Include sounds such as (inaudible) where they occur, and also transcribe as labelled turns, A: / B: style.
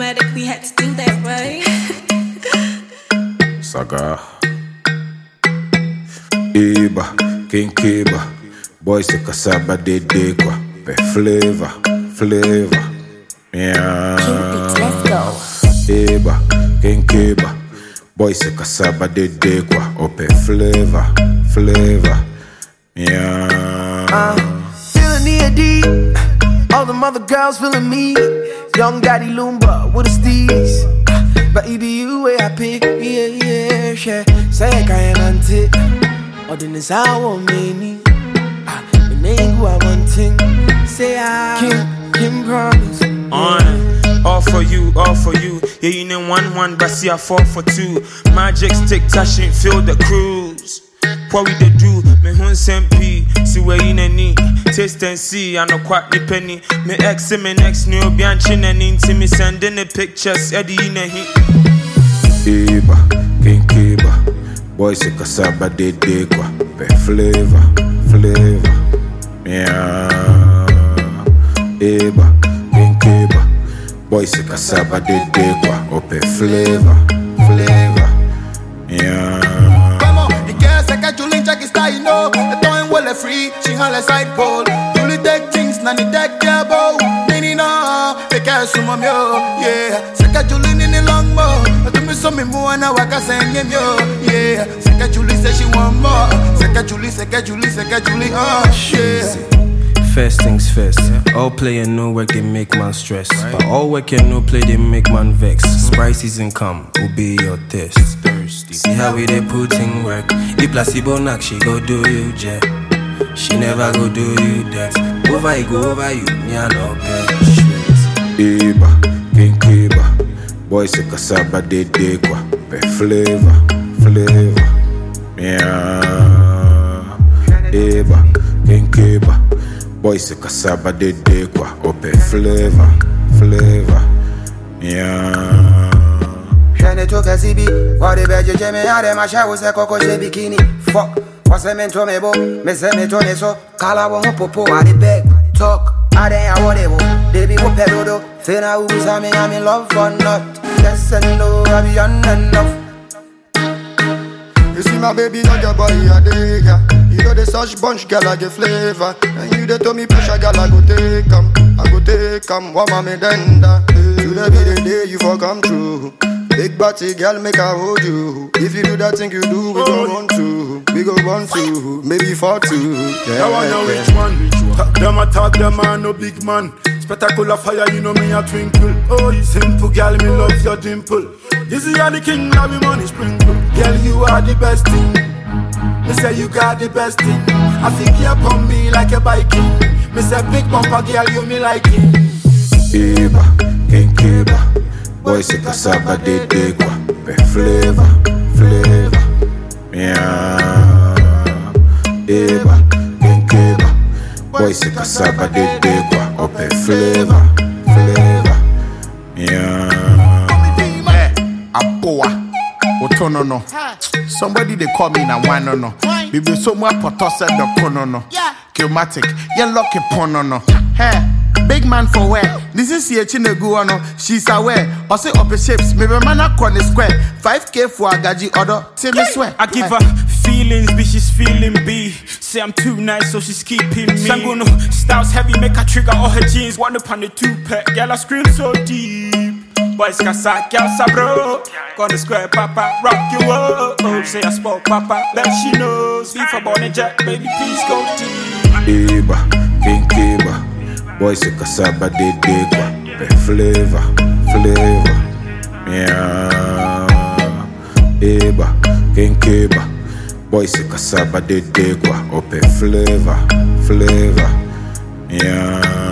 A: automatic, we had to do that, right? (laughs)
B: Saga. Iba, King Kiba. Boys se casaba de de kwa. Pe flavor, flavor. Yeah.
C: Let's go.
B: Iba, King Kiba. Boys se casaba de de kwa. Ope flavor, flavor. Yeah.
D: Uh, feeling near deep. All the mother girls feeling me. Young Daddy Loomba with a steez. But it be you where I pick. Yeah, yeah, yeah. Say I can't auntie. Or then it's our many. Ah, the name who I want ting. Say I. Kim, Kim promise.
E: On. All for you, all for you. Yeah, you know one one, but see I fall for two. Magic stick touching, feel the cruise. What we do? Me hun sempi, see where in any taste and see. I know quite the penny. Me ex me next new bianchin and into me sending the pictures. Eddie in a hit.
B: Iba, King Kiba. Boys se casaba de de kwa. Flavor, flavor. Yeah. Iba, King Kiba. Boys se casaba de de kwa. Flavor.
F: Long mo. Esto me so mi mua na waka senye mio, yeah. Se que Julie say she want more. Se que Julie, se que Julie, se que Julie, oh, uh, yeah.
D: First things first. All play and no work, they make man stress. But all work and no play, they make man vex. Sprite season come, obey your test. See how we they put in work. If placebo knock, she go do you jet. She never go do you that. Over you go over you, me I no bet.
B: Iba, King Kiba. Boys se casaba de de kwa. Pe flavor, flavor. Yeah. Iba, King Kiba. Boys se casaba de de kwa. Ope flavor, flavor. Yeah.
G: Shane to Kasibi, what the beje jeme ade masha wo se koko she bikini. Fuck, what's a mento me bo, me se me to me so, kala wo ho popo a the beg. Talk, ade ya wo de bo, baby wo pedodo, fena uza me I'm in love or not. Yes and no, I be on enough.
F: You see my baby, not your boy, a dig ya. You know the such bunch, girl, I get flavor. And you the to me pressure, girl, I go take 'em. I go take 'em, what mommy denda. Today be the day you for come true. Big body girl, make I hold you. If you do that thing you do, we go oh. want to. We go want to, maybe for two. Yeah,
H: That one a
F: yeah.
H: rich man. Talk them a talk them a no big man. Spectacular fire, you know me a twinkle. Oh, you simple girl, me love your dimple. This is the king, now me money sprinkle. Girl, you are the best thing. Me say you got the best thing. I think you upon me like a biking. Me say big bumper girl, you me like it.
B: Iba, King Kiba. Boys se casaba de de kwa. Pe flavor, flavor. Yeah. Iba, King Kiba. Boys se casaba de de kwa. Ope flavor, flavor. Yeah.
I: Eh, Apoa, Otono no. Somebody they call me na one no no. Bibi so mu apoto said the kono no. Kilmatic, ye lucky pono no. Hey, big man for where? This is here chinegu no. She's aware. Or say up shapes, maybe man a corner square. 5k for agaji order. Till me swear.
E: I give her feelings, bitch, she's feeling B. Say I'm too nice, so she's keeping me. Sanguno, styles heavy, make her trigger all her jeans. One up on the two pack, girl, I scream so deep. Boys casa, girl, sabro. Gonna square, papa, rock you up. Oh, say I spoke, papa, bet she knows. FIFA born and jack, baby, please go deep.
B: Iba, King Se casaba de de kwa. Pe flavor, flavor. Yeah. Iba, King Kiba. Boys se casaba de de kwa. Ope oh, flavor, flavor. Yeah.